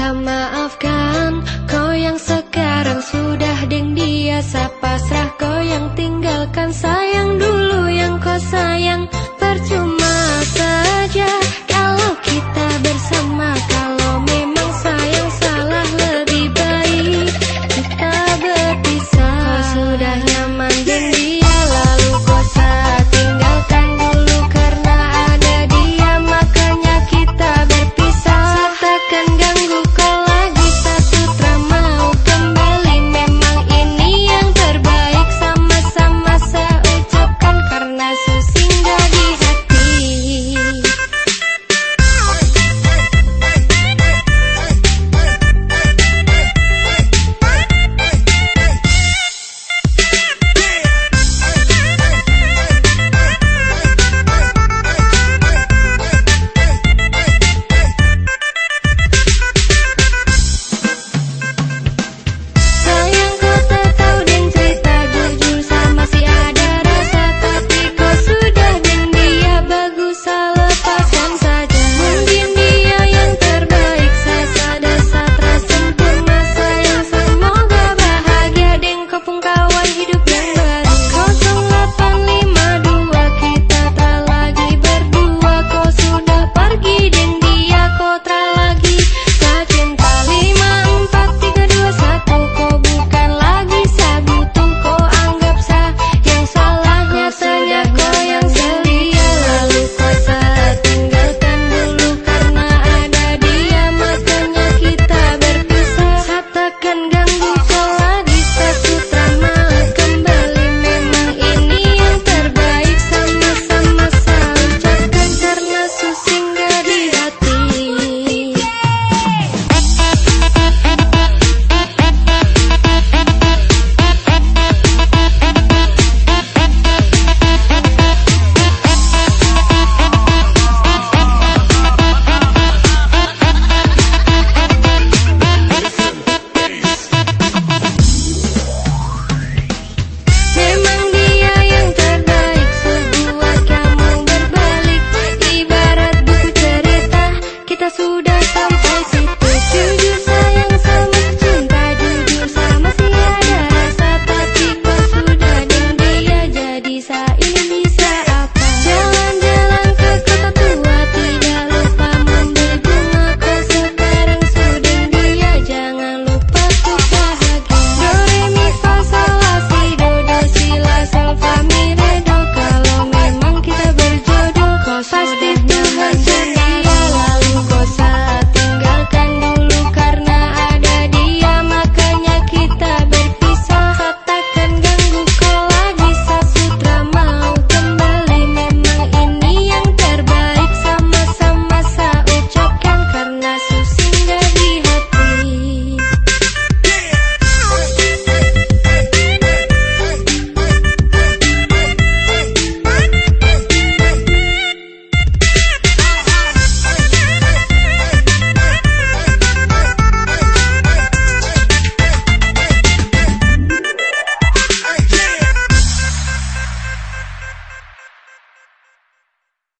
bisa maafkan Kau yang sekarang sudah dingin.